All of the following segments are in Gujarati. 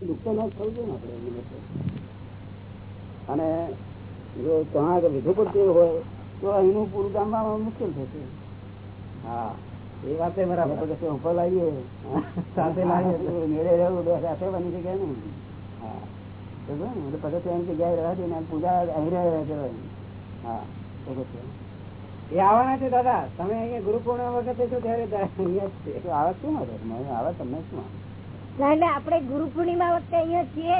નુકસાન જ થવું જોઈએ આપણે અને જો ત્યાં આગળ વિધુ પડતી હોય તો એનું પૂરું ગામમાં મુશ્કેલ થશે. હા એ વાત બરાબર પછી ઉપર લાવીએ. સાથે લાવીએ. મેળે રહેવું બે સાથે બની શકે ને? હા પગથિયા જગ્યાએ પૂજા અહીં રહે કરવાની હા. પગથિયા એ આવવાના છે દાદા. તમે અહીંયા ગુરુ પૂર્ણિમા વખતે છો ત્યારે અહીંયા આવે શું આવે? આવે તમને શું આવે? ના એટલે આપણે ગુરુ પૂર્ણિમા વખતે અહીંયા છીએ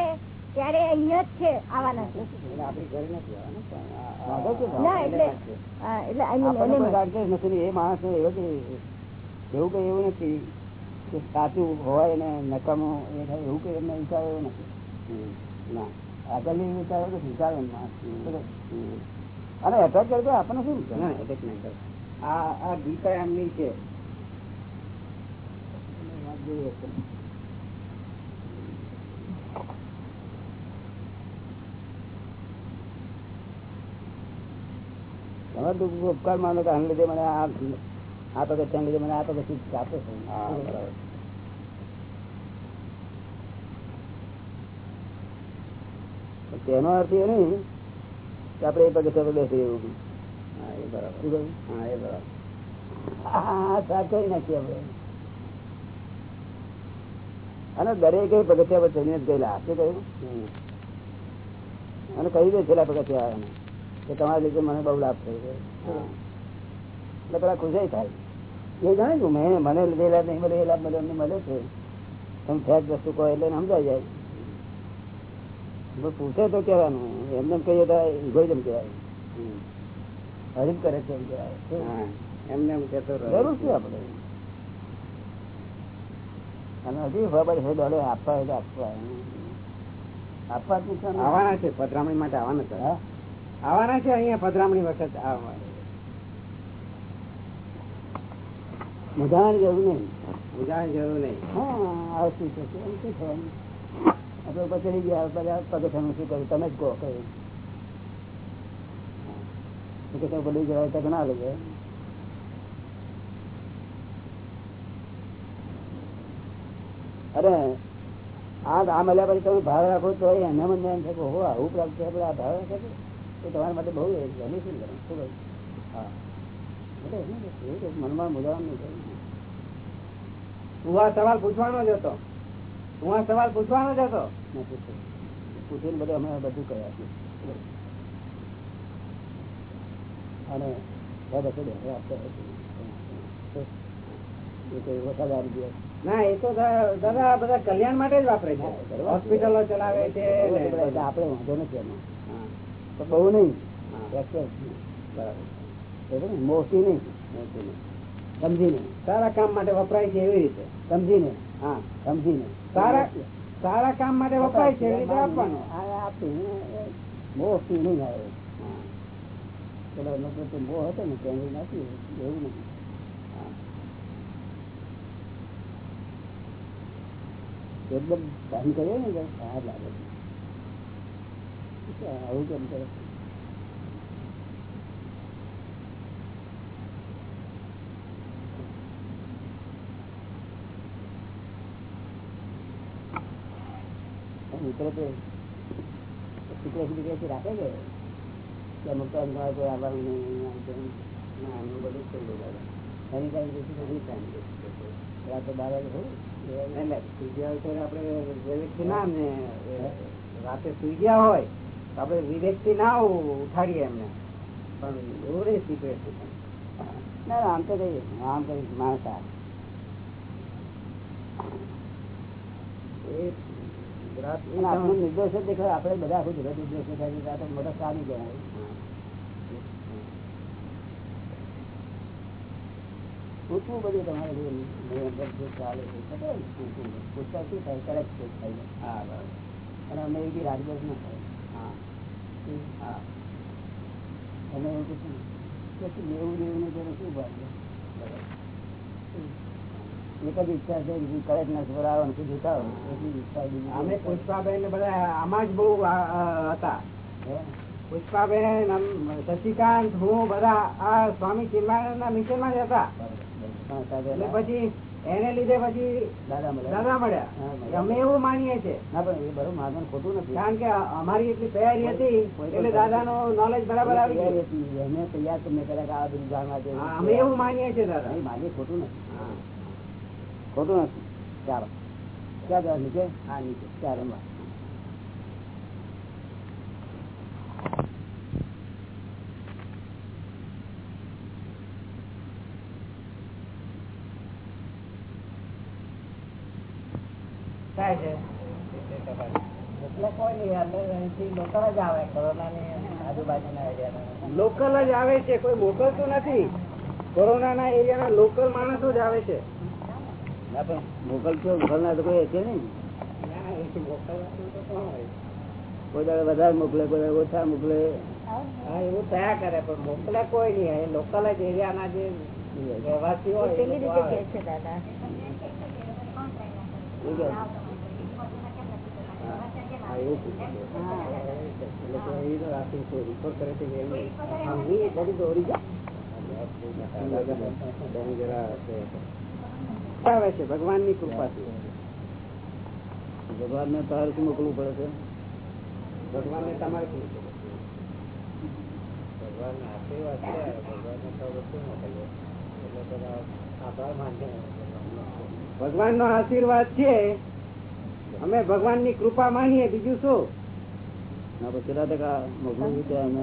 ત્યારે અહીંયા જ છે આવવાના છે એ માણસ એવો એવું કઈ એવું નથી કે સાચું હોય ને નકામું એવું કઈ એમને વિચાર એવું નથી. ના આગળની વિચાર હમ. અને એટેક કરે આપણને શું એટલે નહીં કર. આ આ ગીતા એમની છે જોઈએ તો. તું ઉપકાર માનો કે લીધે મને આ આ પગથિયાને લીધે મને આ પગથિયું આપે છે. તેનો અર્થ એ નહીં કે આપડે એ પગથિયા પર બેસી એવું હા એ બરાબર. હા એ બરાબર. હા કરી નાખીએ આપણે. અને દરેક પગથિયા પર ચડીને ગયેલા. શું કહ્યું? અને કહી દે છેલ્લા પગથિયા કે તમારા લીધે મને બહુ લાભ થયો એટલે પેલા ખુશાઈ થાય. એ જાણે છું મેં મને લીધે લાભ નહીં મળે એ લાભ મળે એમને મળે છે. તમે ફેક વસ્તુ કહો એટલે સમજાઈ જાય. પૂછે તો કહેવાનું. એમને એમ કહીએ તો ઇગોઇઝમ કહેવાય. હરીફ કરે છે એમ કહેવાય. એમને. જરૂર છે આપણે. અને હજી ખબર છે દોડે આપવા હોય તો આપવા આપવા જ આવવાના છે પધરામણી માટે આવવાના છે. આવવાના છે અહીંયા પધરામણી વખત આવવા મજાની જરૂર નહીં. પૂજાની જરૂર નહીં. હા આવશું છે એમ શું થવાનું પચડી ગયા બધા પગથિયાનું શું કર્યું? તમે જ કહો કહ્યું. બધી જવાય તક ના લગે અરે, આ આ મળ્યા પછી તમે ભાવ રાખો તો એને મને એમ છે કે હો આવું પ્રાપ્ત છે આપણે આ ભાવ રાખે છે? તો તમારા માટે બહુ ગમી શું કરે? હા. એટલે મનમાં મુલાવાનું નહીં હું આ સવાલ પૂછવાનો જ હતો. હું આ સવાલ પૂછવાનો જ હતો. પૂછીને બધું અમે બધું કહ્યા છીએ અને બધા હોય. એ કોઈ વફાદારી દિવસ ના એ તો દાદા બધા કલ્યાણ માટે જ વાપરે છે. હોસ્પિટલો ચલાવે છે આપડે વાંધો નથી એમાં. બહુ નહીં. બરાબર. મોટી નહીં. મોટી નહીં. સમજીને સારા કામ માટે વપરાય છે એવી રીતે. સમજીને હા. સમજીને સારા સારા કામ માટે વપરાય છે એવી રીતે આપવાનું. મોટી નહીં આવે. હા, પેલા મતલબ મોહ હતો ને કેન્દ્ર નથી એવું નથી એકદમ કામ કર્યો ને તો લાગે છે આવું કેમ કરે મિત્ર તો શુક્ર રાખે કે કે અમુક તો તમારે કોઈ આવવાનું નહીં આમ તેમ. ના, બધું થઈ ગયું. એની છે. રાતે બાર રાતે સુઈ ગયા હોય તો આપડે વિવેકથી ના ઉઠાડીએ એમને. પણ એવું રહી સિક્રેટ ના આમ તો કઈ આમ કઈ માણસ આપણો બધા આખું જગત નિર્દોષ થાય મોટા સારી કહેવાય પૂછવું બધું તમારે ચાલે છે ખબર પૂછવું. પૂછતા શું થાય? કરેક્ટ છે થાય હા બરાબર. અમે એવી રાજદોષ ના થાય. હા. હા. તમે એવું પૂછ્યું કે શું લેવું દેવું શું ભાગ એક જ ઈચ્છા છે કે નથી બરાબર નથી જોતા હોય એટલી ઈચ્છા બીજી અમે પુષ્પાબેન ને બધા આમાં જ બહુ હતા? પુષ્પાબેન શશિકાંત હું બધા આ સ્વામી ચિન્માના મિશનમાં જ હતા. ના- પછી એને લીધે પછી દાદા મળ્યા. દાદા મળ્યા. મળ્યા. અમે એવું માનીએ છીએ. ના પણ એ બરોબર માધન ખોટું નથી. કારણ કે અમારી એટલી તૈયારી હતી એટલે દાદા નો નોલેજ બરાબર આવી ગઈ હતી. અમે તૈયાર તમને કર્યા કે આ બધું જાણવા છે. અમે એવું માનીએ છીએ દાદા. એ માગીએ ખોટું નથી. ખોટું નથી. ચાલો. ક્યાં જવા નીચે હા નીચે. ત્યાં થાય છે. લોકલ જ આવે કોરોનાની આજુબાજુના એરિયાના. લોકલ જ આવે છે કોઈ મોકલતું નથી. કોરોનાના એરિયાના લોકલ માણસો જ આવે છે. ના પણ મોકલશો મોકલનાર તો કોઈ છે નહીં. ના, એ મોકલવાતું તો કોણ હોય? કોઈ દાડે વધારે મોકલે કોઈ દાડે ઓછા મોકલે. હા એવું થયા કરે પણ મોકલે કોઈ નહીં. એ લોકલ જ એરિયાના જે રહેવાસીઓ લોકો રીતે છે દાદા. આવે છે ભગવાનની કૃપાથી. ભગવાનને તારે શું મોકલવું પડે છે? ભગવાન ને તમારે શું ભગવાન ના આશીર્વાદ છે ભગવાન ને તો બધું મોકલીએ? એટલે આભાર માનીએ. ભગવાન નો આશીર્વાદ છે. અમે ભગવાનની કૃપા માનીએ બીજું શું? ના કેટલા ટકા મોકલવું છે અમે?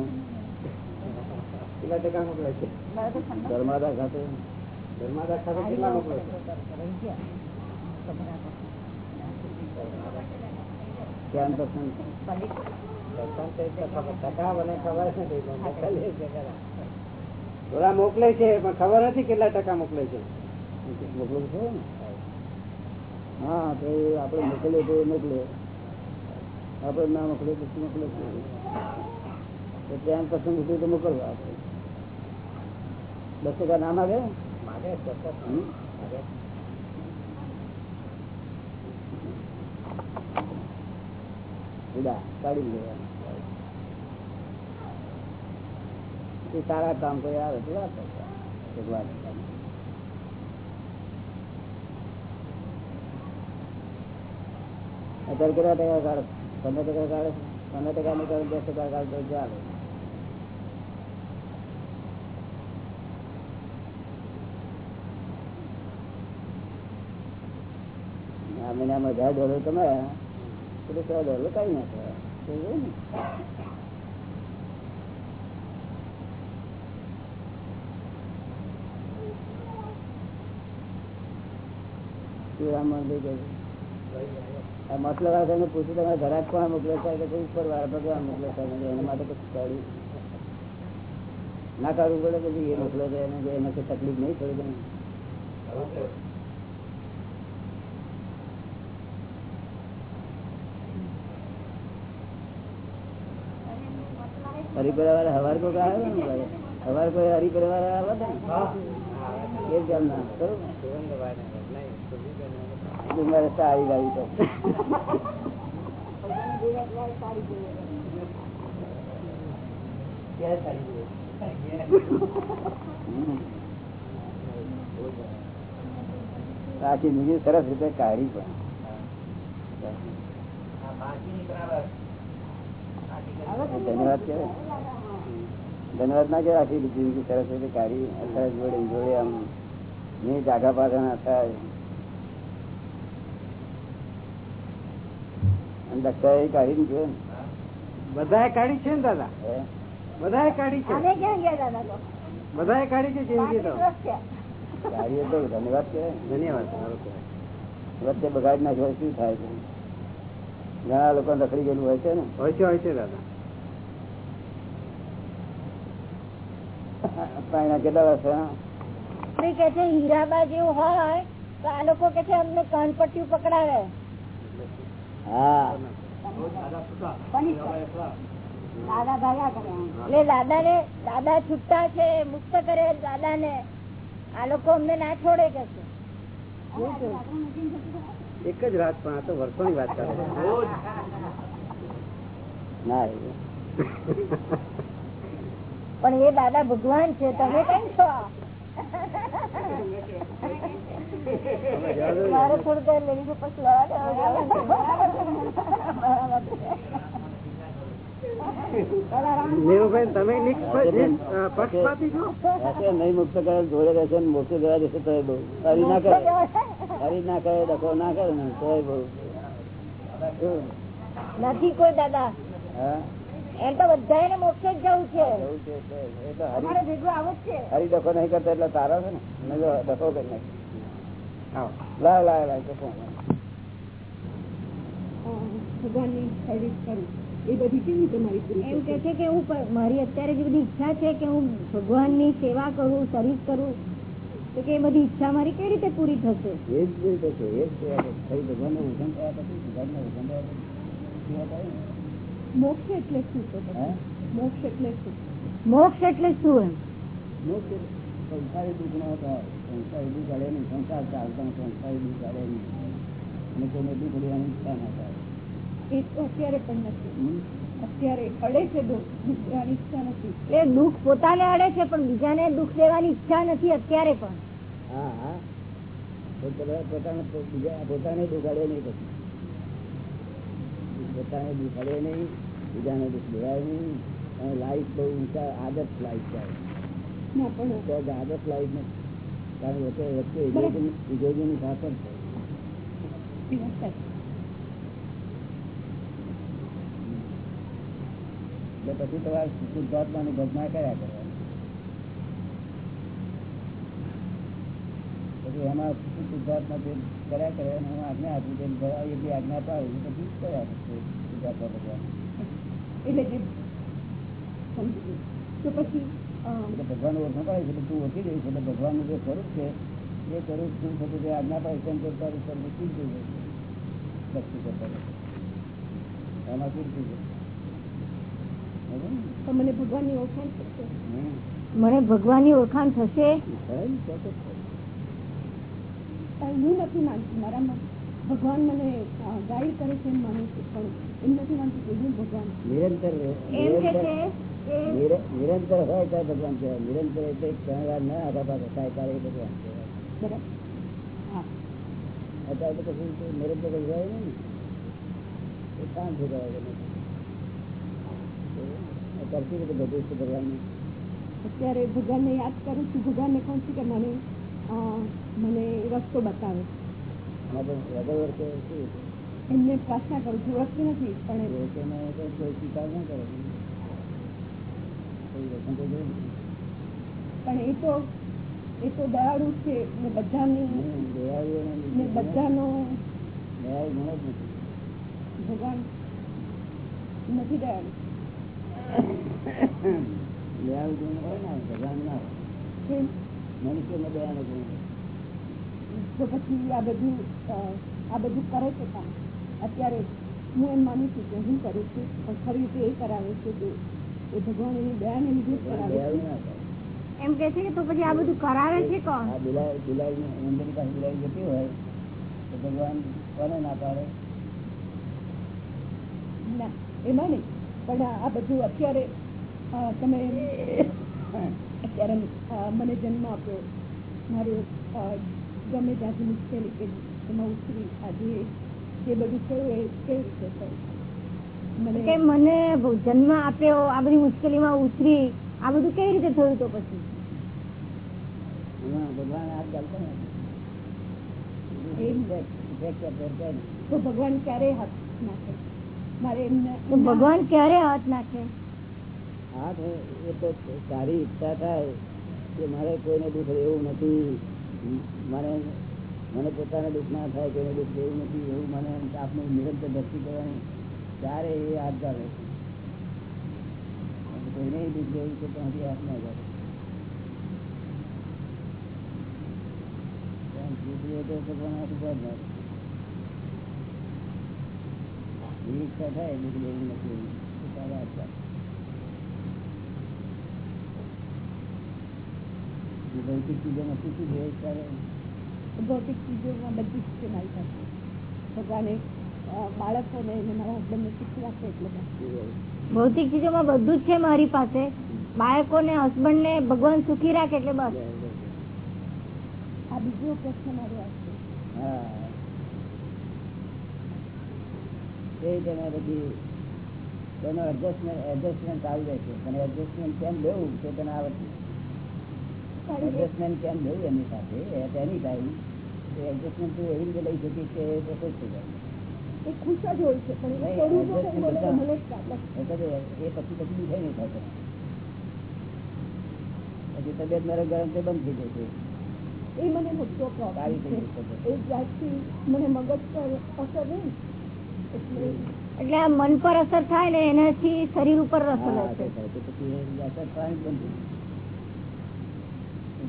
કેટલા ટકા મોકલે છે? ધર્માદા ખાતે. ધર્માદા ખાતે કેટલા મોકલે છે પસંદ મોકલે છે પણ ખબર નથી કેટલા ટકા મોકલે છે. મોકલું છે? ને હા તો એ આપણે મોકલીએ તો મોકલે આપણે ના મોકલે તો મોકલે તો ત્યાં પસંદ હતું તો મોકલવા આપણે. દસ ટકા નામ આવે માગે? હમ? માગે. જુદા કાઢી લેવા એ સારા કામ કોઈ આવે તો ભગવાન. અત્યારે કેટલા ટકા કાઢો? પંદર ટકા કાઢો? પંદર ટકા નહીં કાઢો દસ ટકા કાઢો તો ચાલે. આ મહિનામાં હજાર ડોલર કમાયા એટલે સો ડોલર કઈ ના ને. શ્રીરામ મંદિર કે આ મતલબ આ તમે પૂછ્યું તમારા ઘરાક કોણ મોકલે છે? કે ઉપર વાળા ભગવાન મોકલે છે? એના માટે કશું કાઢ્યું ના કાઢવું પડે પછી એ મોકલે છે એને એને કોઈ તકલીફ નહીં પડે તમે હરિપરા વાળા હવાર કોઈ આવે ને ભાઈ? હવાર કોઈ હરિપરા વાળા આવે ને? એ જ બરોબર. ને નહીં ડુંગર રસ્તા આવી ગઈ તો. બાકી બીજી સરસ રીતે કાઢી પણ. ધન્યવાદ કહેવાય. ધન્યવાદ ના કહેવાય, આખી જિંદગી સરસ રીતે કાઢી, સરસ જોડે જોડે આમ નહીં જાગા પાછા થાય. કાઢી ને બધાએ કાઢી છે ને દાદા? બધાએ કાઢી છે? અમે ક્યાં ગયા દાદા તો? બધાએ કાઢી છે જિંદગી તો પાંચ દિવસ થયા. કાઢીએ તો ધન્યવાદ કહેવાય ધન્યવાદ વચ્ચે બગાડ નાખ્યો શું થાય છે? ઘણા લોકો રખડી ગયેલું હોય છે ને? હોય છે હોય છે દાદા. કેટલા વર્ષ કે છે હીરાબા જેવું હોય તો આ લોકો કે છે અમને કણપટ્ટી પકડાવે. દાદા ભાગા કરે એટલે દાદા ને દાદા છૂટા છે મુક્ત કરે દાદા ને આ લોકો અમને ના છોડે કે છે? એક જ રાત પણ આ તો વર્ષોની વાત કરે ના એ પણ એ દાદા ભગવાન છે તમે કઈ છો? મારે થોડું લેવી પછી છો. રહેશે નહીં. મુક્ત કરે જોડે રહેશે મોક્ષ જવા દેશે તો બહુ. હરી ના કરે. હરી ના કરે ડખો ના કરે ને તો બહુ. નથી કોઈ દાદા. હરી નહીં કરતો એટલે તારો છે ને. ડખો કરી નાખી લાવ લાવ લાવ તો કોણ સર્વિસ કરું. એ બધી કેવી તમારી એમ કે છે કે હું મારી અત્યારે જે બધી ઈચ્છા છે કે હું ભગવાનની સેવા કરું સર્વિસ કરું તો કે એ બધી ઈચ્છા મારી કેવી રીતે પૂરી થશે? એ જ પૂરી થશે એ જ થઈ ભગવાનને ઉધન થયા પછી ભગવાનને ઉધન થયા. મોક્ષ એટલે શું? મોક્ષ એટલે શું? મોક્ષ એટલે શું એમ? મોક્ષ સંસારી દુઃખ ન હતા સંસારી દુઃખ અડે નહીં સંસાર ચાલતા સંસારી દુઃખ અડે નહીં અને કોઈને દુઃખ લેવાની ઈચ્છા ના એ તો અત્યારે પણ નથી. અત્યારે અડે છે દુઃખ. દેવાની ઈચ્છા નથી. એ દુઃખ પોતાને અડે છે પણ બીજાને દુઃખ દેવાની ઈચ્છા નથી અત્યારે પણ. હા હા. પોતાને પોતાને દુઃખ અડે નહીં પછી. પોતાને દુઃખ અડે નહીં બીજાને દુઃખ દેવાય નહીં. અને લાઈફ બહુ ઊંચા આદર્શ લાઈફ થાય ના પણ આદર્શ લાઈફ નથી કારણ કે વચ્ચે વચ્ચે ઇગોઇઝમની પાછળ છે. એ વાત સાચી. એટલે પછી તમારે શુદ્ધાત્માની ભજના કર્યા કરવાની પછી એમાં શુદ્ધાત્મા જે કર્યા કરે અને હું આજ્ઞા આપું તેમ કરવા એ બી આજ્ઞા પાડું તો પછી કર્યા કરશે શુદ્ધાત્મા ભગવાન એટલે જે સમજી ગઈ. તો પછી અ, એટલે ભગવાન ઓળખ પાડે છે એટલે તું ઓળખી જઈશ એટલે ભગવાનનું જે સ્વરૂપ છે એ સ્વરૂપ શું થતું તે આજ્ઞા પાડે તેમ તો તારું સ્વરૂપ શું થઈ જશે ભક્તિ કરતા કરતા. એમાં શું થઈ જશે બરાબર ને? તો મને ભગવાનની ઓળખાણ થશે. મને ભગવાનની ઓળખાણ થશે. હું નથી માનતી મારામાં ભગવાન મને ગાઈડ કરે છે એમ માનું છું પણ એમ નથી માનતી કે હું ભગવાન નિરંતર નિરંતર છે કે નિર- નિરંતર હોય ત્યારે ભગવાન કહેવાય. નિરંતર એટલે ત્રણ વાર ના આધા પાછા થાય ત્યારે એ ભગવાન કહેવાય. બરાબર. હા. અત્યારે તો પછી નિરંતર હોય ને એ કામ થઈ કરતી રીતે બધું છે ભગવાનનું. અત્યારે ભગવાનને યાદ કરું છું. ભગવાનને કહું છું કે મને મને રસ્તો બતાવે. તો? એમને પ્રાર્થના કરું છું. રસ્તો નથી પણ તો કોઈ સ્વીકાર ના કરે. તો. પણ એ તો એ તો દયાળુ છે. ને બધાની બધાનો ભગવાન નથી દયાળુ. દયાળુ ગુણ હોય ને ભગવાન ના હોય કેમ? મનુષ્યમાં દયાનો ગુણ તો પછી આ બધું આ બધું કરે છે કામ અત્યારે હું એમ માનું છું કે હું કરું છું પણ ખરી રીતે એ કરાવે છે કે એ ભગવાન એની દયાને લીધે કરાવે છે એમ કે છે કે તો પછી આ બધું કરાવે છે કોણ આ બિલાડી બિલાડી ઉંદરની પાસે જતી હોય તો ભગવાન કોને ના પાડે ના એમાં નહીં પણ આ આ બધું અત્યારે તમે અત્યારે મને જન્મ આપ્યો. મારું ગમે ત્યાંથી મુશ્કેલી કે એમાં ઉતરી આજે જે બધું થયું એ કેવી રીતે થયું? કે મને મને જન્મ આપ્યો આ બધી મુશ્કેલીમાં ઉતરી આ બધું કેવી રીતે થયું તો પછી? ભગવાન ચાલતો ને. time. તો ભગવાન ક્યારે હાથ નાખે તો ભગવાન ક્યારે હાથ નાખે? હાથ એ તો સારી ઈચ્છા થાય કે મારે કોઈને દુઃખ એવું નથી. મારે મને પોતાને દુઃખ ના થાય કોઈને દુઃખ એવું નથી. એવું મને આપનું નિરંતર ભક્તિ કરવાની ત્યારે એ હાથ અને કોઈને દુઃખ જેવું છે તો હજી હાથ ના તો ભગવાન હાથ ઉપર જ ના એવી ઈચ્છા થાય દુઃખ દેવું નથી તો તારે હાથ ચાલે જે ભૌતિક ચીજોમાં શું શું જોઈએ ત્યારે ભૌતિક ચીજોમાં બધી જ છે મારી પાસે. ભગવાને બાળકોને મારા હસબન્ડને શીખવા છે એટલે બસ. ભૌતિક ચીજોમાં બધું જ છે મારી પાસે. બાળકો ને હસબન્ડ ને ભગવાન સુખી રાખે એટલે બસ. આ આ બીજો પ્રશ્ન મારો આ હા. એ તેને પછી તેનો એડજસ્ટમેન્ટ એડજસ્ટમેન્ટ આવી જાય છે. અને એડજસ્ટમેન્ટ કેમ લેવું તે તેને આવડતું એડજસ્ટમેન્ટ કેમ લેવું એની સાથે? એની ટાઈમ એ એડજસ્ટમેન્ટ તું એવી રીતે લઈ શકીશ કે એ ખુશ થઈ જાય. એ ખુશ જ હોય છે પણ એ નહીં, બધા- પછી નહીં તબિયત મારે ગરમ તે બંધ થઈ છે એ મને મોટો પ્રોબ્લેમ છે. એ જ્યારથી મને મગજ પર અસર રહી એટલે આ મન પર અસર થાય ને એનાથી શરીર ઉપર અસર થાય.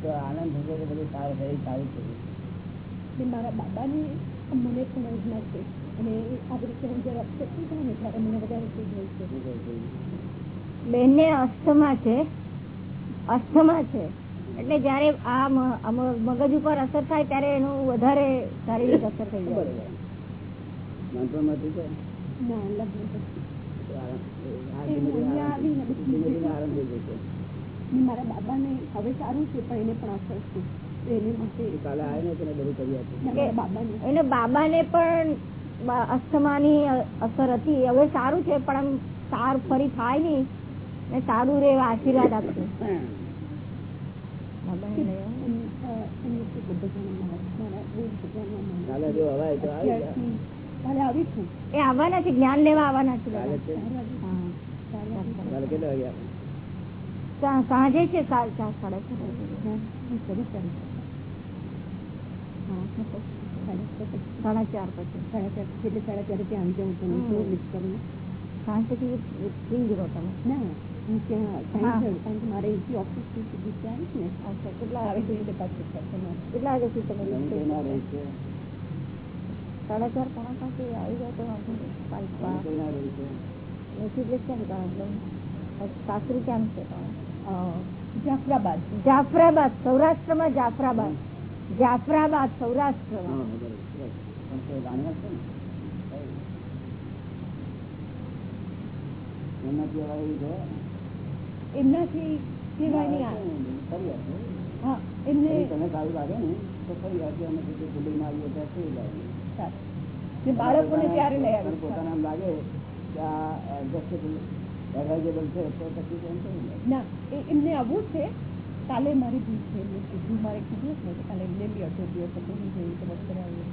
તો આનંદ થશે કે બધું સારું થઈ સારું થઈ મારા બાબાની મને પણ છે અને એ આવી રીતે હું જયારે અપસેટ થઈ જાય ને ત્યારે મને વધારે થઈ જાય છે. બેનને અસ્થમા છે. અસ્થમા છે. એટલે જયારે આ મગજ ઉપર અસર થાય ત્યારે એનું વધારે શારીરિક અસર થઈ જાય. બરોબર નાનપણમાંથી છે? ના લગ્ન પછી. તો આરામ- આ એ ધીમે ધીમે અહીંયા આરામ- આવીને પછી ધીમે ધીમે આરામ થઈ મારા બાબાને હવે સારું છે પણ એને પણ અસર છે. એને બાબાને. પણ અસ્થમાની અસર હતી. હવે સારું છે પણ આમ સાર ફરી થાય નઈ ને સારું રે એવા આશીર્વાદ આપશે. બાબાને કાલે આવી છું. એ આવવાના છે જ્ઞાન લેવા આવવાના છે વાગે સાંજે છે સાડા ચાર વાગે. સાડા સાડા ચાર પછી. સાડા ચાર એટલે સાડા ચાર ત્યાં આવી જાઉં તો હું મિસ કરું. સાંજ પછી ફ્રી જ રહો તમે. ના હું ત્યાં મારે અહીંથી ઓફિસ સુધી ત્યાં આવીશ ને. કેટલા આવે વાગે પાછું કેટલા વાગ્યાથી તમે તમે નીકળી કઈ ના શકો? રહી છે સાડા ચાર પોણા પાંચે આવી જાય તો વાંધો નહીં. પાંચ કેમ છે. સાસરી જાફરાબાદ. જાફરાબાદ સૌરાષ્ટ્રમાં જાફરાબાદ. જાફરાબાદ સૌરાષ્ટ્રમાં. એમનાથી કહેવાય નહીં આ હા એમને તમે સારું લાગે ને તો ફરી આપે અમે પછી બિલ્ડિંગમાં આવીએ ત્યાં ફરી લાગે બાળકોને ત્યારે લઈ તને આવી એમ લાગે કે આ એડવાઇઝેબલ છે તો પછી એમ ના એમને આવું છે કાલે મારી ભૂલ છે. એમને કીધું મારે કીધું જ નહીં કાલે એમને બી અઢો દિવસ હતો હું જોયું તો ડૉક્ટરે આવ્યું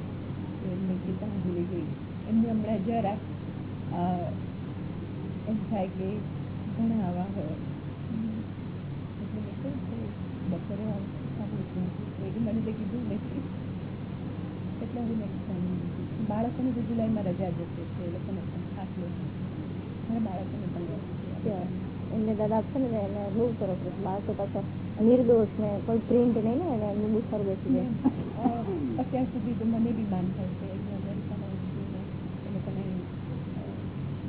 એમને કીધા હું ભૂલી ગઈ. એમને હમણાં જરાક એમ થાય કે ઘણા આવા હોય. એટલે બપોરે એ મને તો કીધું નથી એટલે હું નેક્સ્ટ ટાઈમ બાળકોને તો જુલાઈમાં રજા જશે એ લોકોને લેવું મારા બાળકોને પણ એમને દાદા આપશે ને એને બહુ સરસ બાળકો પાછા નિર્દોષ ને કોઈ પ્રિન્ટ નહીં ને એને એમનું બહુ સારું બેસી જાય. અત્યાર સુધી તો મને બી માન થાય છે એ લોકોને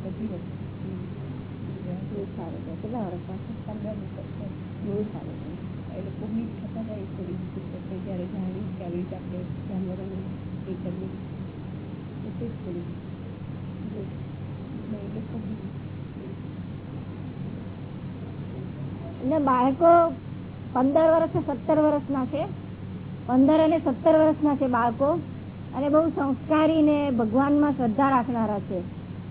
બધી વસ્તુ બહુ સારું છે. કેટલા વર્ષ પંદર ઉપર બહુ સારું છે. એ લોકો મીટ થતા જાય થોડી જ્યારે જાણી કે આવી રીતે આપણે જાનવરોને એ થોડી એટલે એ અને બાળકો પંદર વર્ષ સત્તર વર્ષના છે. પંદર અને સત્તર વર્ષના છે બાળકો. અને બહુ સંસ્કારી ને ભગવાનમાં શ્રદ્ધા રાખનારા છે.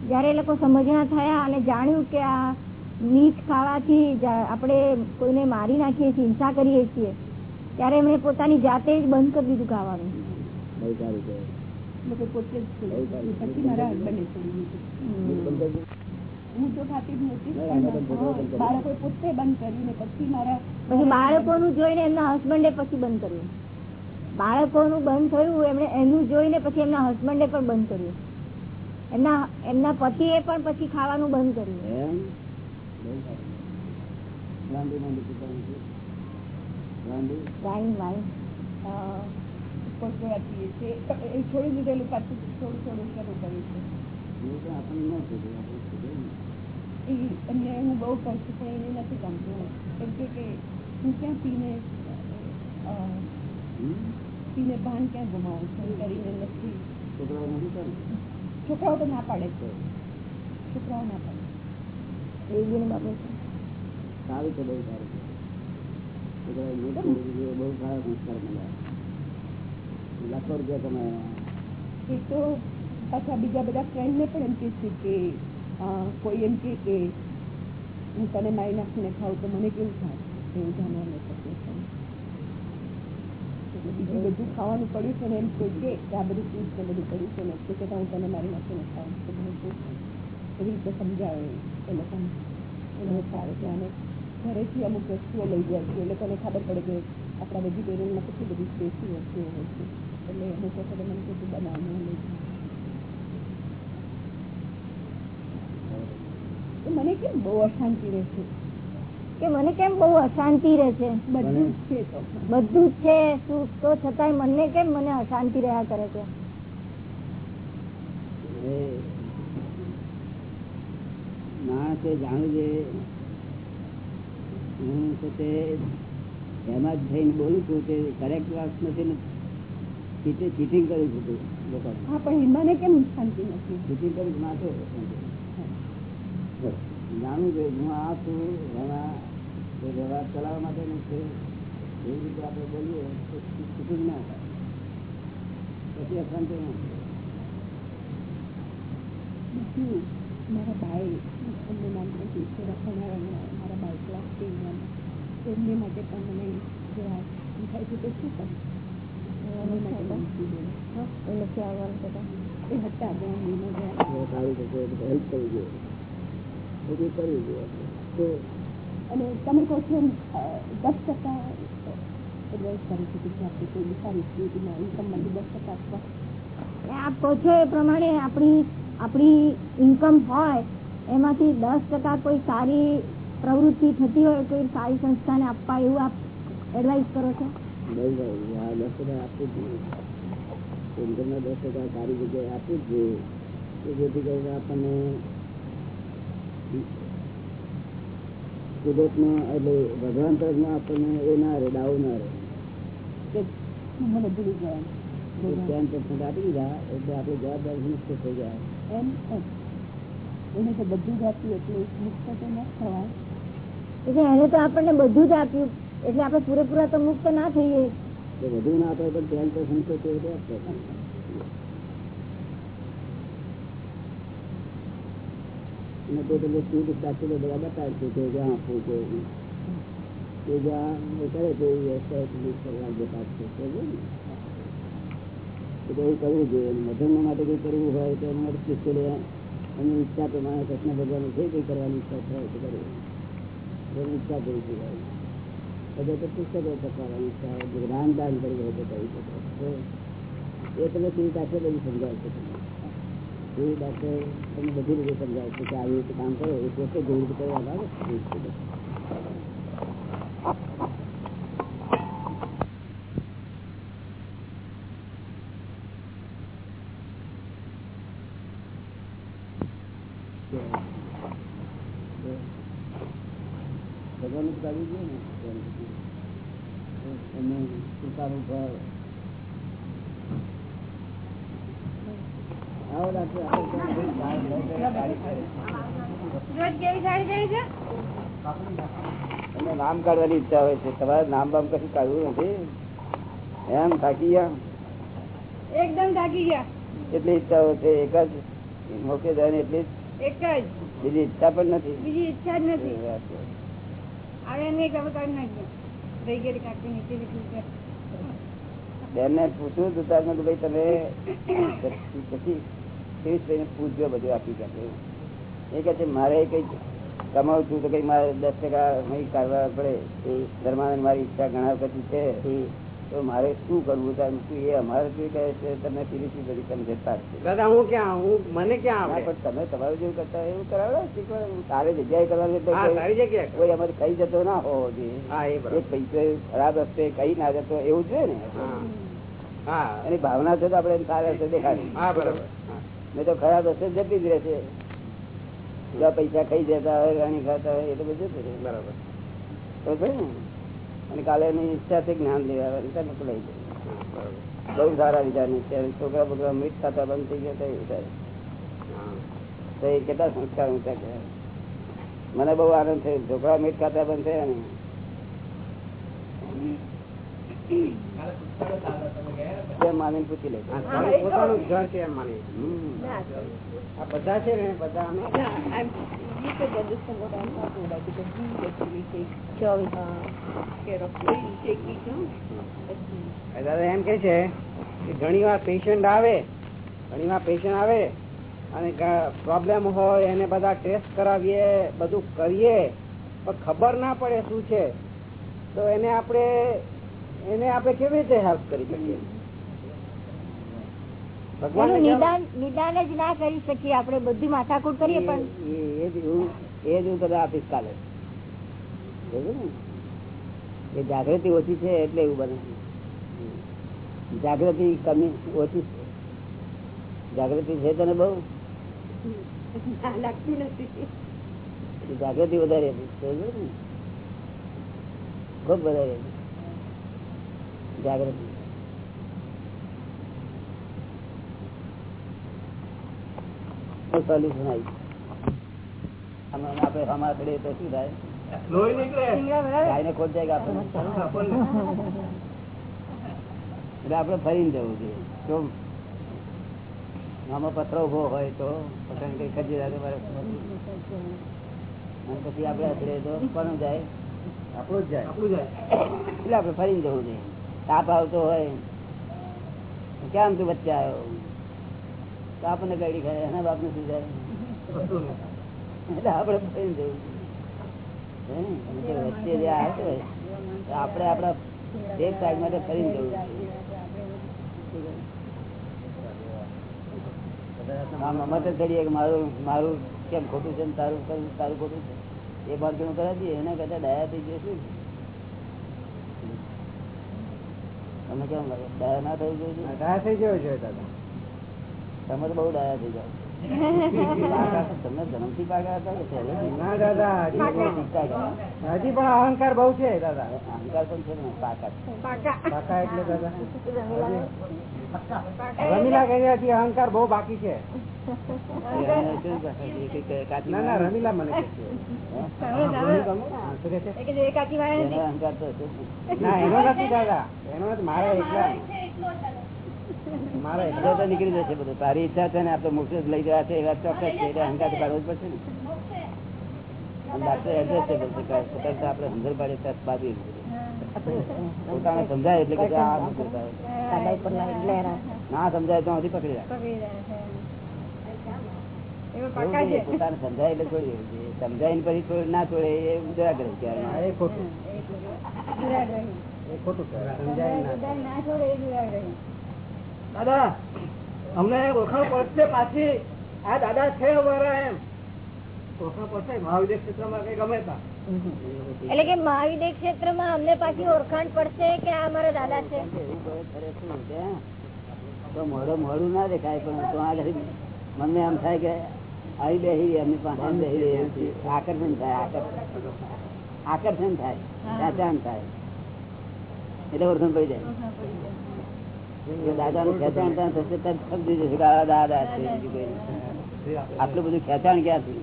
જયારે એ લોકો સમજણા થયા અને જાણ્યું કે આ મીઠ ખાવાથી આપણે કોઈને મારી નાખીએ છીએ હિંસા કરીએ છીએ, ત્યારે એમણે પોતાની જાતે જ બંધ કરી દીધું ખાવાનું. પોતે નહોતી ના, ના, પોતે ને જોઈને એમના હસબન્ડે પછી બંધ કર્યું. બાળકોનું બંધ થયું એમણે એનું જોઈને પછી એમના હસબન્ડે પણ બંધ કર્યું. એમના એમના એ પણ પછી ખાવાનું બંધ કર્યું. ગાંધી પીતા વાઈન વાઈન અ, કોકોડા એ છોડી દીધેલું પાછું થોડું થોડું શરૂ કર્યું છે આપણને ન કીધું આપણે કીધું ને. એ એમને હું બહુ કહું છું પણ એને નથી ગમતું. એમ કે કે હું ક્યાં પીને પીને ભાન ક્યાં ગુમાવું છું? કરીને નથી. છોકરાઓ તો ના પાડે છે છોકરાઓ ના પાડે. બેબીને બાબત સારું છે બહુ સારું છે બહુ સારા સંસ્કાર મળ્યા. લાખો રૂપિયા કમાયા એ તો પાછા બીજા બધા ફ્રેન્ડ ને પણ એમ કે છે કે કોઈ એમ કે કે હું તને મારી નાખીને ખાઉં તો મને કેવું થાય? એવું જાણવાનું એટલે બીજું બધું ખાવાનું પડ્યું છે ને એમ કોઈ કે આ બધું ચીજ ને બધું પડ્યું છે ને તો કે હું તને મારી નાખીને ખાઉં તો મને કેવું થાય? એવી રીતે સમજાવે એ લોકોને એને સારું છે. અને ઘરેથી અમુક વસ્તુઓ લઈ જાય છે. એ લોકોને ખબર પડે કે આપણા વેજીટેરિયનમાં કેટલી બધી સ્પેસી વસ્તુઓ હોય છે. એટલે અમુક વખતે મને કીધું બનાવવાનું નહીં મને કેમ બહુ અશાંતિ રહે છે? કે મને કેમ બહુ અશાંતિ રહે છે? બધું જ છે તો. બધું જ છે સુખ તો છતાંય મને કેમ મને અશાંતિ રહ્યા કરે છે? એ માણસે જાણવું છે. હું તો તે એમાં જ થઈને બોલું છું તે કરેક્ટ વાત નથી ને ચીટિંગ કરી છું લોકો હા પણ મને કેમ શાંતિ નથી? ચીટિંગ કરી માથે જાણવું છે હું આ છું ઘણા વ્યવહાર ચલાવવા માટેનું છે એવી રીતે આપણે બોલીએ તો ચીટિંગ ના થાય. પછી અશાંતિ ના થાય. મારા ભાઈ એમનું નામ નથી મારા બાઈ ક્લાસ એમને માટે પણ મને જોવા એમ થાય છે તો શું કરું? અને તમે કહો છો દસ ટકા એડવાઇસ કરી છે આપણે કોઈ દસ ટકા આપવા આપ કહો છો એ પ્રમાણે આપણી આપણી ઇન્કમ હોય, એમાંથી દસ ટકા કોઈ સારી પ્રવૃત્તિ થતી હોય, કોઈ સારી સંસ્થાને આપવા એવું આપ એડવાઇસ કરો છો? બહુ સારું આ દસ ટકા આપવું જોઈએ. ઇન્કમના દસ ટકા સારી જગ્યાએ આપવું જ જોઈએ. કે જેથી કરીને આપણને કુદરતમાં એટલે ભગવાન તરફમાં આપણને એ ના રહે ડાઉ ના રહે. કે મને ભૂલી ગયા ટેન પર્સન્ટ આપી દીધા એટલે આપણે જવાબદારી મુક્ત થઈ ગયા એમ એમ એને તો બધું જ આપ્યું એટલે મુક્ત તો ન થવાય. એટલે એને તો આપણને બધું જ આપ્યું. એટલે આપણે પૂરેપૂરા તો મુક્ત ના થઈએ. તો વધુ ના આપે પણ ટેન પર્સન્ટ તો તે રીતે આપશે અને તે તમે સીટ સાચી તો બધા બતાવશે કે જ્યાં આપવું છે કે જ્યાં એ કરે તો એ વ્યવસ્થા એટલી કરવા બતાવશે સમજો ને? એટલે એવું કરવું જોઈએ. મધ્યમ માટે કંઈ કરવું હોય તો એના માટે મુશ્કેલી એની ઈચ્છા પ્રમાણે કૃષ્ણ ભગવાન જે કંઈ કરવાની ઈચ્છા થાય તે કરવું. એની ઈચ્છા કરી શકાય બધા તો પુસ્તકો શકો એ તમે ડાક્ટર બધું સમજાવશે ડાક્ટર તમને બધી રીતે સમજાવશે કે આવી રીતે કામ કરો એ પોતે રીતે કરવા એ રીતે. ભગવાન જ કાઢવું જોઈએ ને એમને કૃપાનું ફળ આવો ડાક્ટર તમને નામ કાઢવાની ઈચ્છા હોય છે. તમારે નામ બામ કશું કાઢવું નથી. એમ થાકી ગયા? એકદમ થાકી ગયા. એટલી ઈચ્છાઓ છે. એક જ મોકે જાય એટલી જ? એક જ. બીજી ઈચ્છા પણ નથી? બીજી ઈચ્છા જ નથી. એ વાત છે. આવે નહીં ખબર કાઢી નાખ્યો રહી ગયેલી કાઢી નીચે લીધું છે. બેનને પૂછ્યું હતું તાર મેં કીધું, ભાઈ તમે પછી શિરીષભાઈને પૂછજો બધું આપી શકે. એ કહે છે મારે કઈ કમાવું છું તો કઈ મારે દસ ટકા કાઢવા પડે? એ મારી ઈચ્છા ઘણા વખત છે. તો મારે શું કરવું તાર એ અમારે શું કહે છે તમને શિરીષી બધી સમજતા છે. દાદા હું ક્યાં? હું મને ક્યાં પણ તમે તમારું જેવું કરતા એવું કરાવો તારે જગ્યાએ કરવાનું કોઈ- અમારે કઈ જતો ના હોવો જોઈએ. એ એક ખરાબ રસ્તે કઈ ના જતો એવું છે ને? હા. હા. એની ભાવના છે તો આપડે સારા રસ્તે દેખાડી નહીં તો ખરાબ રસ્તે જતી જ રહેશે. પૈસા ખાઈ જતા હોય રાણી ખાતા હોય એ તો બધું બરાબર. ને? અને કાલે એની ઈચ્છા છે જ્ઞાન લેવાની તને લઈ જાય બહુ સારા વિચારની છે. છોકરા બોકરા મીઠ ખાતા બંધ થઈ ગયા તો એ વિચારે હા. તો એ કેટલા સંસ્કાર ઊંચા કહેવાય. મને બહુ આનંદ થયો. છોકરા મીઠ ખાતા બંધ થયા ને. માની પૂછી લે? પોતાનું ઘર છે એમ માની. આ બધા છે ને બધા. દાદા એમ કે છે કે ઘણી વાર પેશન્ટ આવે ઘણી વાર પેશન્ટ આવે અને પ્રોબ્લેમ હોય એને બધા ટેસ્ટ કરાવીએ બધું કરીએ પણ ખબર ના પડે શું છે. તો એને આપણે એને આપણે કેવી રીતે હેલ્પ કરી શકીએ? ભગવાન નિદાન નિદાન જ ના કરી શકીએ આપણે બધી માથાકૂટ કરીએ પણ. એ- જ હું બધા આપીશ કાલે. એ જાગૃતિ ઓછી છે એટલે એવું બને જાગૃતિ કમી ઓછી છે. જાગૃતિ છે તને બહુ? લાગતી નથી. જાગૃતિ વધારે ખૂબ વધારે જાગૃતિ. સોલ્યુશન આવી આપડે કરીએ તો શું થાય? સિંગડા બરાબર? ખોટ જાય એટલે આપણે ફરીને જવું જોઈએ આમાં પથરો ઊભો હોય તો પતંગ કઈ ખજી રાખે પછી આપડે અથડે તો કોનું જાય? આપણું જ જાય. એટલે આપડે ફરીને જવું જોઈએ તાપ આવતો હોય. કેમ તું વચ્ચે આવ્યો? તો આપણને કઈ ખાય, એના બાપને શું જાય એટલે આપણે જવું ને? જવું વચ્ચે જે હોય આપણે આપણા એક સાઈડ માટે ફરીને જવું જોઈએ. કરીએ કે મારું મારું કેમ ખોટું છે ને તારું તારું ખોટું છે? એ નું કરાવી દઈએ, એના કરતા દયા થઈ જશે તમે કેમ દયા ના થવી જોઈએ દયા થઈ ગયો છે દાદા. તમે તો બહુ ડાયા થઈ જાઓ. તમને જન્મથી પાકા હતા હજી પણ- અહંકાર બહુ છે દાદા. અહંકાર પણ છે ને પાકા છે. એટલે દાદા. રમીલા. કહે હતી અહંકાર બહુ બાકી છે. રમીલા મને. અહંકાર તો ને. એનો નથી દાદા. એનો નથી મારા એકલા મારા તો નીકળી જશે બધું. તારી ઈચ્છા છે ને આપડે મોક્ષ જ લઈ જવા છે એ વાત ચોક્કસ છે. એટલે અહંકાર તો કાઢવો જ પડશે ને. ડાક્ટર એડ્રેસ છે બધું પોતાને આપણે સમજણ પાડીએ ત્યાં બાજુ પોતાને સમજાય એટલે કે આ ન સમજાય તો હજી પકડી રાખ. પોતાને સમજાય એટલે છોડી સમજાય પછી છોડ- ના છોડે એ ઉદરાગ્રહ કહેવાય. ખોટું. સમજાય ના છોડે. એ દુરાગ રહી. દાદા અમને ઓળખાણ પડશે પાછી. આ દાદા છે અમારા એમ. ઓળખાણ પડશે? મહાવિદ્ય ક્ષેત્રમાં કઈ ગમે તા. એટલે કે મહાવિદ્ય ક્ષેત્રમાં અમને પાછી ઓળખાણ પડશે કે આ અમારા દાદા છે? તો મોઢું મોઢું ના દેખાય પણ તો મને એમ થાય કે આવી બેસી એમની પાસે છે. આકર્ષણ થાય આકર્ષણ આકર્ષણ થાય પહેચાન થાય. એટલે ઓળખાણ પડી જાય. દાદા ખેંચાણ ત્યાં થશે તરત સમજી જશે કે આ દાદા છે બીજું કોઈ નહીં. આટલું બધું ખેંચાણ ક્યાંથી?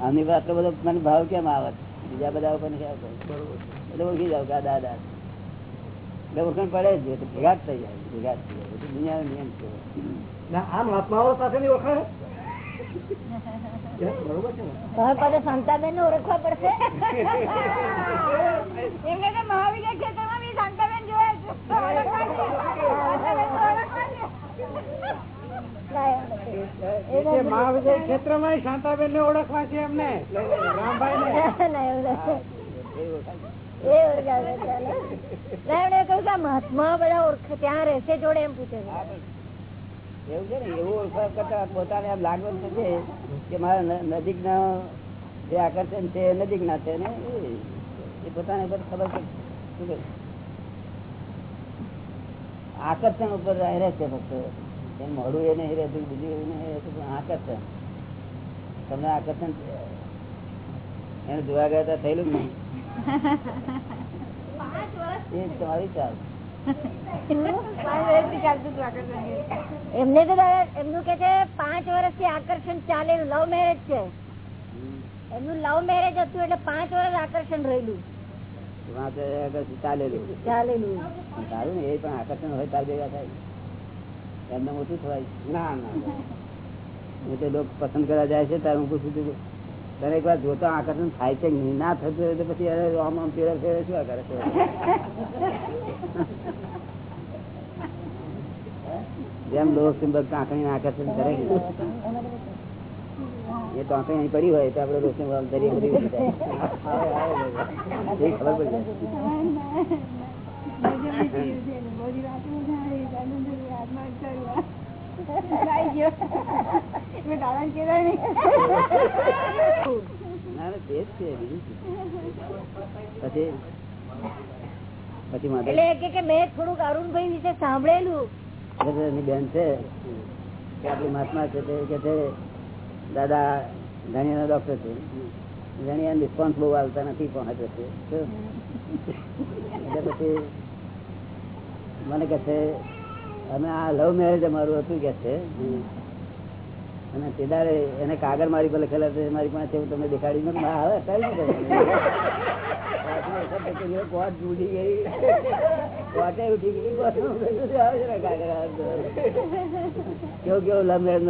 આની પર આટલો બધો મને ભાવ કેમ આવે? બીજા બધા ઉપર એટલે ઓળખી જાવ કે આ દાદા એટલે ઓળખાણ પડે જ ભેગા થઈ જાય ભેગા થઈ જાય બધું દુનિયાનો નિયમ છે. આ મહાત્માઓ સાથેની ઓળખાણ બરોબર છે ઓળખવા પડશે. એમને મહાવિદ્ય ક્ષેત્રમાં બી શાંતાબેન છે. તો શાંતાબેન. ના, ઓળખવા છે એમને રામભાઈ મહાત્મા બધા ઓળખે ત્યાં રહેશે જોડે એમ પૂછે છે એવું છે ને એવું ઓળખવા કરતા પોતાને એમ લાગવું છે કે મારા નજીક ના જે આકર્ષણ છે નજીક ના છે ને એ- એ પોતાને બધું ખબર છે શું કહે? આકર્ષણ ઉપર રહે છે ફક્ત એમ મોડું એ નહીં રહેતું બીજું એવું નહીં રહેતું પણ આકર્ષણ. તમને આકર્ષણ એને જોવા ગયા હતા થયેલું નહીં. એ તમારી ચાલ. એમને તો એમનું કે છે પાંચ વર્ષથી આકર્ષણ ચાલે લવ મેરેજ છે. એમનું લવ મેરેજ હતું એટલે પાંચ વર્ષ આકર્ષણ રહેલું. ચાલેલું. ચાલેલું. સારું ને એ પણ આકર્ષણ હોય તાર ભેગા થાય. એમને મોટું થવાય. ના ના ના. તો લોકો પસંદ કરવા જાય છે ત્યારે હું પૂછું છું તને એક વાર જોતા આકર્ષણ થાય છે નહીં? ના થતું હોય તો પછી અરે આમ આમ ફેરે ફેરે શું કરે છે? જેમ લોક સિંબલ કાંકણી આકર્ષણ કરે એ તો આંકણી અહીં પડી હોય તો આપડે રોજ દરિયા બધી ઉડી જાય. આવે, આવે, આવે. એ ખબર પડી જાય ના ના તે જ છે બીજું શું? પછી પછી માતા એટલે કે કે મેં થોડુંક અરુણભાઈ વિશે સાંભળેલું બેન છે કે આપણી મહાત્મા છે કે છે દાદા ધણીયા ડોક્ટર છે. ધણીયા રિસ્પોન્સ બહુ આવતા નથી પહોંચે છે. એટલે પછી મને કે છે, અમે આ લવ મેરેજ અમારું હતું કે છે. અને તેદારે એને કાગળ મારી પર લખેલા છે, મારી પાસે એવું દેખાડી આવે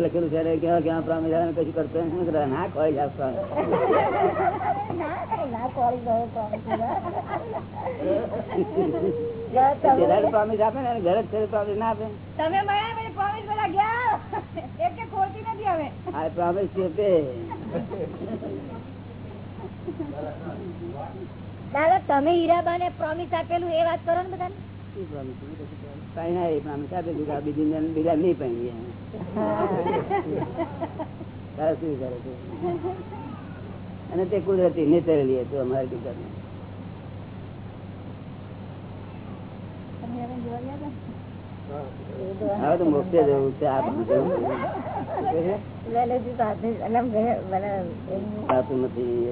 લખેલું છે કેવા કરતો ના કોઈ જ પ્રોમિસ આપે ને ઘરે જ પ્રોમિસ ના આપે. તમે બધા ગયા. એક ખોલતી નથી હવે. આ પ્રોમિસ છે તે. દાદા તમે હીરાબાને પ્રોમિસ આપેલું એ વાત કરો ને બધાને. શું promise? પહેણા એ promise આપે છે કે આ બીજી ને બીજા નહીં પહેણીએ તારે શું કરે છે અને તે કુદરતી નેચરલી હતું અમારી દીકરી હવે તો મોક્ષે જવું છે આ બધું થતું નથી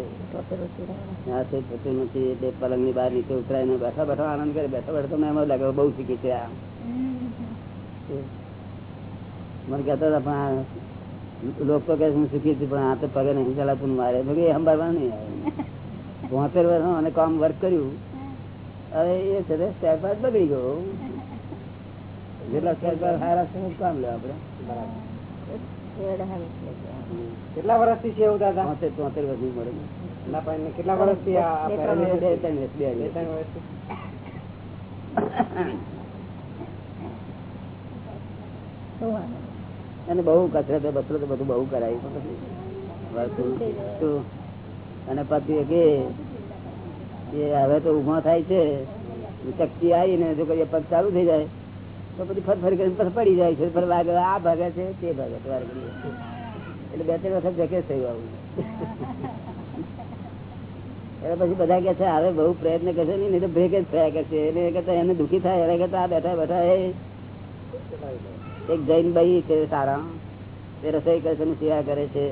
આ છે થતું નથી એટલે પલંગની બહાર નીચે ઉતરાય ને બેઠા બેઠા આનંદ કરે બેઠા બેઠા તો મને એમ જ લાગે બહુ શીખી છે આ મને કહેતા હતા પણ આ લોકો તો કહે છે હું શીખી છું પણ આ તો પગે નહીં ચલાતું ને મારે મેં કીધું એ સંભાળવા નહીં આવે બોતેર વર્ષ અને કામ વર્ક કર્યું હવે એ છે તે સ્ટેપ બાદ બગડી ગયો. જેટલા સ્ટેપ બાદ છે કામ લે આપણે. કેટલા વર્ષથી છે એવું દાદા? તોતેર તોતેર વર્ષ મળે. કેટલા વર્ષથી આ આ બે ત્રણ વર્ષ, બે બે વર્ષ. અને બહુ કસરત બસરત બધું બહુ કરાયું. અને પછી કે એ હવે તો ઊભા થાય છે શક્તિ આવી ને જો કઈ પગ ચાલુ થઈ જાય, તો પછી ફર ફરી કરીને પડી જાય છે. આ ભાગે છે, તે ભાગે. એટલે બે ત્રણ વખત જકે થયું આવું. એટલે પછી બધા કે છે, હવે બહુ પ્રયત્ન કરશે નહીં તો બ્રેક જ થયા કરશે. એટલે એ કરતા એને દુઃખી થાય, એને કરતા બેઠા બેઠા એ એક જૈન ભાઈ છે સારા, તે રસોઈ કરશે સેવા કરે છે.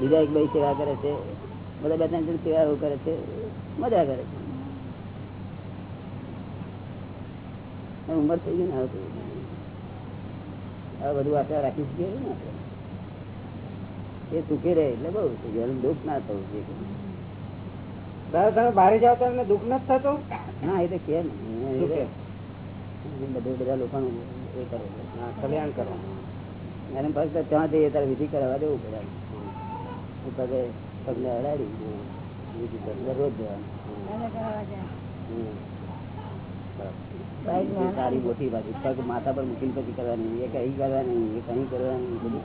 બીજા એક ભાઈ સેવા કરે છે. બધા બે ત્રણ સેવા કરે છે. મજા કરે ઉંમર થઈ ગઈ ને તો. બધું આશા રાખી શકીએ ને. એ સુખી રહે એટલે બહુ દુઃખ ના થવું જોઈએ. દાદા તમે બહાર જાઓ તો એમને દુઃખ નથી થતું? ના એ તો કે? બધા બધા લોકોનું એ કરો કલ્યાણ કરો. એને ફક્ત ત્યાં જઈએ ત્યારે વિધિ કરાવવા દેવું પડે. પગે પગને અડાડી. જવાનું સારી મોટી બાજુ માથા પર મૂકીને પછી કરવાની એ કઈ કરવાની એક કઈ કરવાની બધું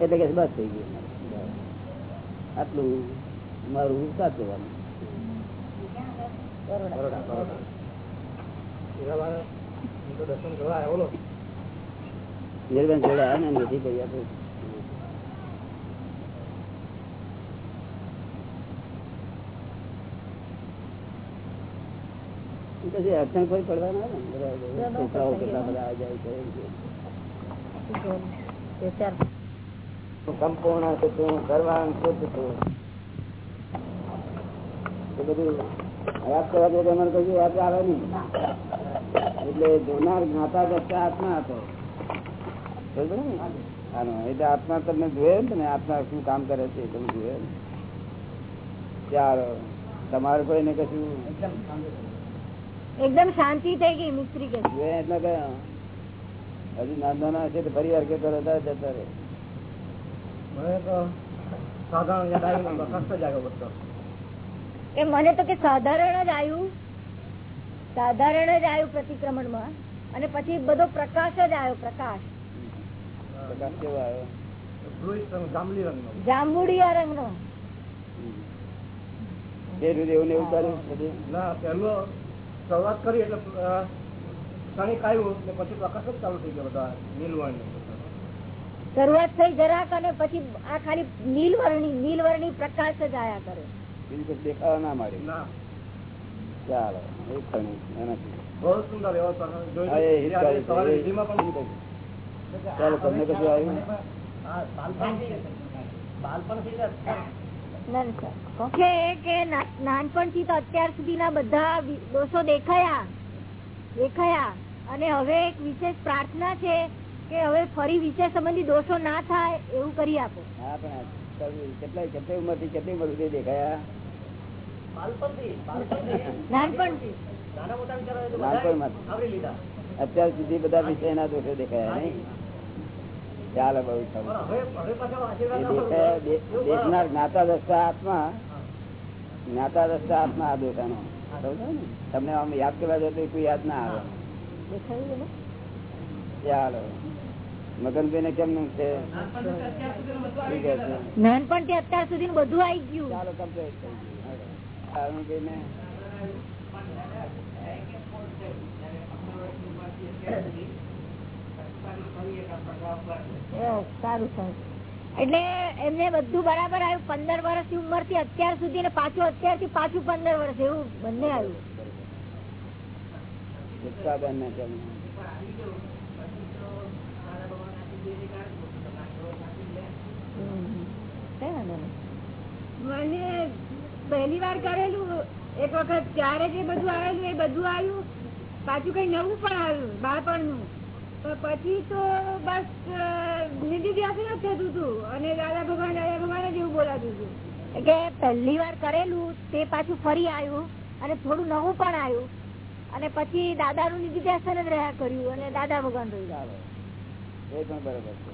એટલે કે બસ થઈ ગયું આટલું મારું સાચવવાનું બરોડા, બરોડા. દર્શન કરવા જોડે આવે ને નથી કરી આપે પછી અડચણ કોઈ પડવા ના ને છોકરાઓ કેટલા બધા આ જાય છે. સંપૂર્ણ હતું સર્વાંગ શુદ્ધ હતું એ બધું યાદ કરવા જોઈએ મને કશું યાદ આવે નહીં. એટલે જોનાર જ્ઞાતા કરતા આત્મા હતો આનો એટલે આત્મા તમે જોયે ને આત્મા શું કામ કરે છે તમે જોયે ને. ચાલો તમારે કોઈને કશું? એકદમ શાંતિ થઈ. ગઈ મિસ્ત્રી કે. એટલે કયા હજી નાના ના છે તો ફરી વાર કે કરો જતા રહે મને તો કે મને તો કે સાધારણ જ આવ્યું. સાધારણ જ આવ્યું પ્રતિક્રમણમાં. અને પછી બધો પ્રકાશ જ આવ્યો પ્રકાશ. પ્રકાશ કેવો આવ્યો? બ્લુઇશ રંગ નો રંગનો. જાંબુડિયા રંગનો. તે એવું એવું ચાલ્યું ના પહેલો શરૂઆત કરી એટલે ક્ષણિક આવ્યું ને પછી પ્રકાશ જ ચાલુ થઈ ગયો બધા નીલવર્ણ શરૂઆત થઈ જરાક અને પછી આ ખાલી નીલવર્ણી નીલવર્ણી પ્રકાશ જ આયા કરે. બિલકુલ દેખાવા ના ચાલો એનાથી. બહુ સુંદર એવો ચાલો તમને કશું આવ્યું? હા, ના- નાનપણથી તો અત્યાર સુધીના બધા દોષો દેખાયા. દેખાયા. અને હવે એક વિશેષ પ્રાર્થના છે કે હવે ફરી વિષય સંબંધી દોષો ના થાય એવું કરી આપો. હા પણ કેટલાય કેટલી ઉંમરથી કેટલી ઉંમર સુધી દેખાયા? બાળપણથી બાળપણથી. નાનપણથી. નાના મોટા વિચારો હોય તો નાનપણમાં. બધાય આવરી લીધા. અત્યાર સુધી બધા વિષયના દોષો દેખાયા નહીં? ચાલો બહુ પણ સારું હવે હવે પાછો એ આશીર્વાદ આપો. દેખાયા દે- એવું દેખનાર જ્ઞાતા દસતા આત્મા જ્ઞાતા દસતા આત્મા આ દોષાનો તમને આમ યાદ કરવા જતો કોઈ યાદ ના આવે. ચાલો. મગનભાઈ ને છે? શું કહે છે? અત્યાર સુધી બધું આવી ગયું. ચાલો કમ્પ્લીટ. અરુણભાઈ ને એ સારું સારું. એટલે એમને બધું બરાબર આવ્યું. પંદર વર્ષની ઉંમરથી અત્યાર સુધી ને પાછું અત્યારથી પાછું પંદર વર્ષ એવું બંને આવ્યું. ને. મને પહેલી વાર કરેલું એક વખત ત્યારે જે બધું આવેલું એ બધું આવ્યું. પાછું કઈ નવું પણ આવ્યું બાળપણનું. તો પછી તો બસ નિધિ વ્યાસ જ થતું હતું અને દાદા ભગવાન દાદા ભગવાન જ એવું બોલાતું હતું. કે પહેલી વાર કરેલું તે પાછું ફરી આવ્યું અને થોડું નવું પણ આવ્યું. અને પછી દાદાનું નિધિ વ્યાસન જ રહ્યા કર્યું અને દાદા ભગવાન રહી ચાલો એ પણ બરોબર છે.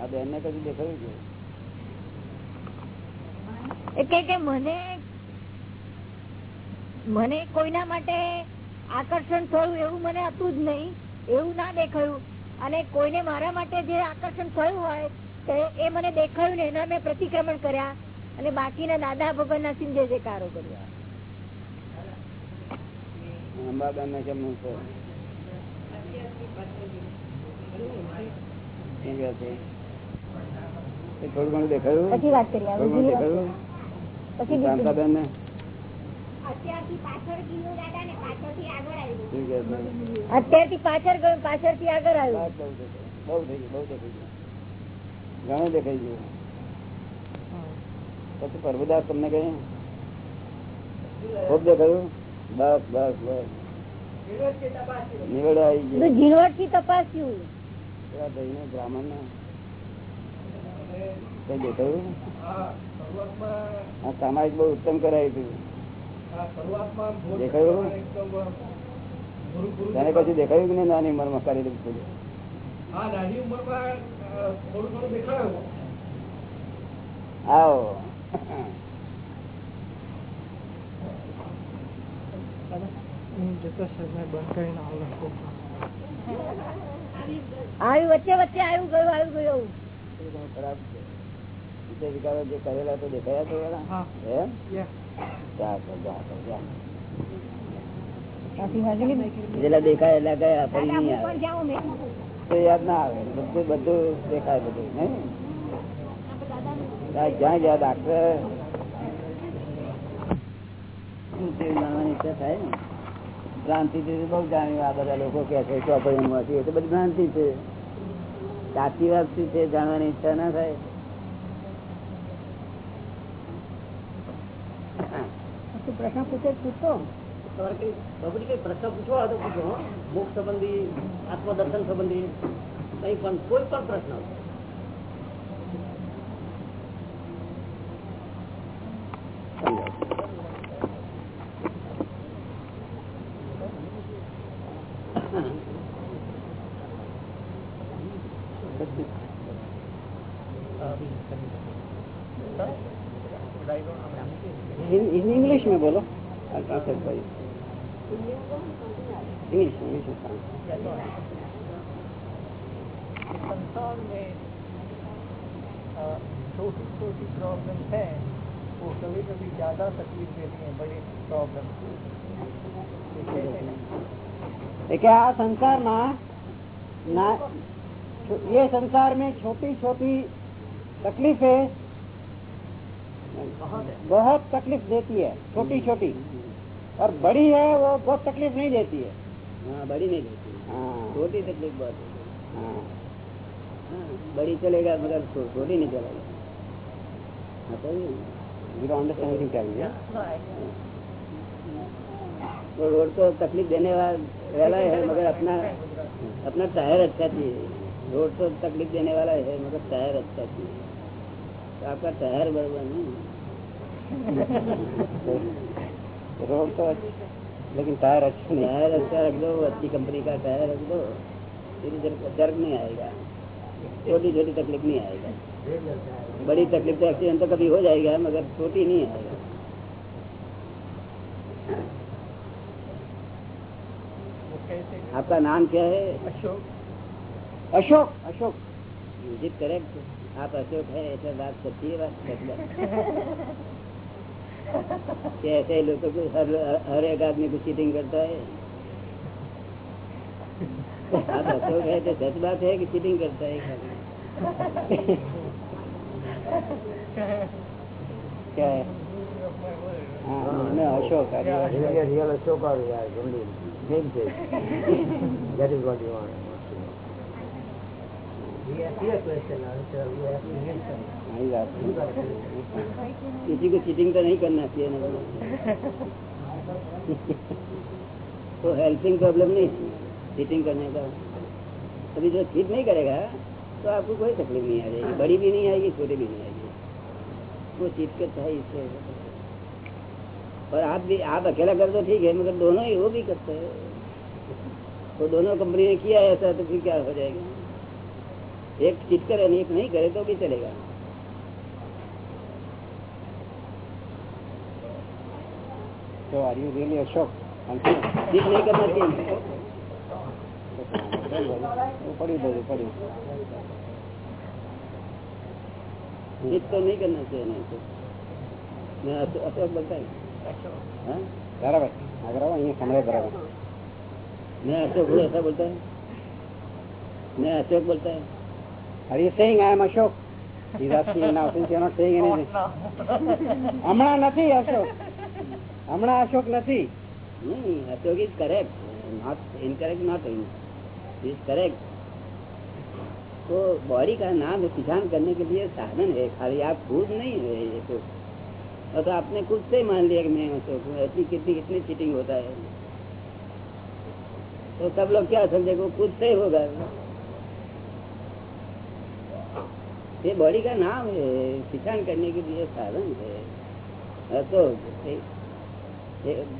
આ બેન ને કદી દેખાયું છે. એટલે કે મને મને કોઈના માટે આકર્ષણ થયું એવું મને હતું જ નહીં. એવું ના દેખાયું. અને કોઈને મારા માટે જે આકર્ષણ થયું હોય તો એ મને દેખાયું ને એના મેં પ્રતિક્રમણ કર્યા. અને બાકીના દાદા ભગવાન ના સિંધે જે કારો કર્યા. અંબાબેન ને કેમનું છે? કેમ કે છે? એ થોડું ઘણું દેખાયું? પછી વાત કરી દેખાયું? પછી શાંતાબેન ને અત્યારથી પાછળ ગયું. પાછળ આગળ આવ્યું. થઈ ગયું. દેખાઈ ગયું. ઘણું દેખાઈ ગયું. પછી પ્રભુદાસ તમને કહ્યું ખૂબ દેખાયું? બસ બસ બસ. નિવેડો આવી ગયો. ઝીણવટથી તપાસ્યું. બ્રાહ્મણ ને કઈ દેખાયું? હા, સામાજિક બહુ ઉત્તમ કરાયું હતું. દેખાયું? તેને પછી દેખાયું કે નહીં નાની ઉંમરમાં કરી દીધું બધું? હા નાની ઉંમરમાં અ, થોડું થોડું દેખાયું આવો. આવ્યું વચ્ચે વચ્ચે આવ્યું ગયું આવ્યું ગયું ખરાબ છે. વિષય વિકારો જે કરેલા તો દેખાયા તો એના? એમ જા તો જા તો જા જેટલા દેખાય એટલા ગયા ફરી નહીં હું આવે. પણ જાઉં મેં તો યાદ ના આવે બધું બધું દેખાય બધું નહીં? ત્યાં જ્યાં જ્યાં ડાક્ટર શું છે એ જાણવાની ઈચ્છા થાય ને? ભ્રાંતિ થી બહુ જાણ્યું આ બધા લોકો કે છે ચોપડી માંથી એ તો બધી ભ્રાંતિ છે. સાચી વાત શું છે જાણવાની ઈચ્છા ના થાય? તું પ્રશ્ન પૂછે પૂછતો તમારે કઈ બાબુજી કઈ પ્રશ્ન પૂછવા તો પૂછો. મોક્ષ સંબંધી, આત્મદર્શન સંબંધી, કઈ પણ, કોઈ પણ પ્રશ્ન इन इंग्लिश में बोलो I translate for you English English में संसार में छोटी छोटी प्रॉब्लम है वो कभी कभी ज़्यादा तकलीफ देती है बड़ी प्रॉब्लम क्या संसार में ना ये संसार में छोटी छोटी तकलीफें बहुत तकलीफ़ देती है छोटी छोटी और बड़ी है वो बहुत तकलीफ़ नहीं देती है। हाँ बड़ी नहीं देती हाँ। छोटी तकलीफ़ बहुत है। बड़ी चलेगा मगर छोटी नहीं चलेगा। हाँ, सही है। You don't understand anything, tell me, yeah? वो रोड तो तकलीफ़ देने वाला वाला है मगर अपना अपना टायर अच्छा चाहिए। रोड तो तकलीफ़ देने वाला है मगर टायर अच्छा चाहिए। तो आपका टायर बराबर नहीं रोड तो अच्छी लेकिन टायर अच्छे नहीं टायर अच्छा रख दो अच्छी कंपनी का टायर रख दो फिर इधर दर्द नहीं आएगा छोटी छोटी तकलीफ नहीं आएगा बड़ी तकलीफ तो एक्सीडेंट तो कभी हो जाएगा मगर छोटी नहीं आएगा आपका नाम क्या है अशोक अशोक अशोक जित करेक्ट आप अशोक है ऐसा बात सच्ची है बात सच बात कि ऐसे ही लोगों को हर हर एक आदमी को चीटिंग करता है आप अशोक है तो सच बात है कि चीटिंग करता है खाली क्या है हाँ मैं अशोक आदिवासी real Ashoka we are only name change. that is what किसी को चीटिंग तो नहीं करना चाहिए तो हेल्थिंग प्रॉब्लम नहीं चीटिंग करने का। अभी जो चीट नहीं करेगा तो आपको कोई तकलीफ़ नहीं आ जाएगी बड़ी भी नहीं आएगी, छोटी भी नहीं आएगी। वो चीट करता है इससे और आप भी, आप अकेला कर दो, ठीक है, मगर दोनों ही वो भी करते हैं। तो दोनों कंपनी ने किया ऐसा तो फिर क्या हो जाएगा? एक चीट करे नहीं एक नहीं करे तो भी चलेगा So are you really Ashok? Cheat नहीं करना चाहिए પડી બધું પડ્યું चीट तो नहीं करना चाहिए नहीं तो मैं अशोक अशोक बोलता है हाँ? બરાબર આગળ આવો અહીંયા સંભળાય બરાબર मैं अशोक हूँ ऐसा बोलता है मैं अशोक बोलता है Are you saying I am Ashok? He's asking now since you're not saying anything. Amna Nati Ashok. Amna Ashok Nati. No, Ashok is correct. Not incorrect, not incorrect. He is correct. तो बॉडी का नाम पहचान करने के लिए साधन है खाली आप खुद नहीं है ये तो और तो आपने खुद से मान लिया कि मैं अशोक हूँ ऐसी कितनी कितनी चीटिंग होता है तो सब लोग क्या समझे खुद से होगा ये बॉडी का नाम है पहचान करने के लिए साधन है अशोक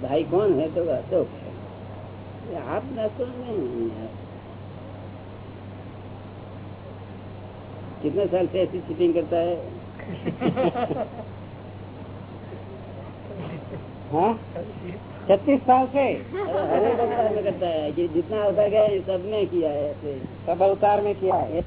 भाई कौन है तो अशोक है आप अशोक नहीं हैं। कितने साल से ऐसी चीटिंग करता है हाँ छत्तीस साल से हर एक अवतार में करता है कि जितना अवतार गया है, सब में किया है सब अवतार में किया है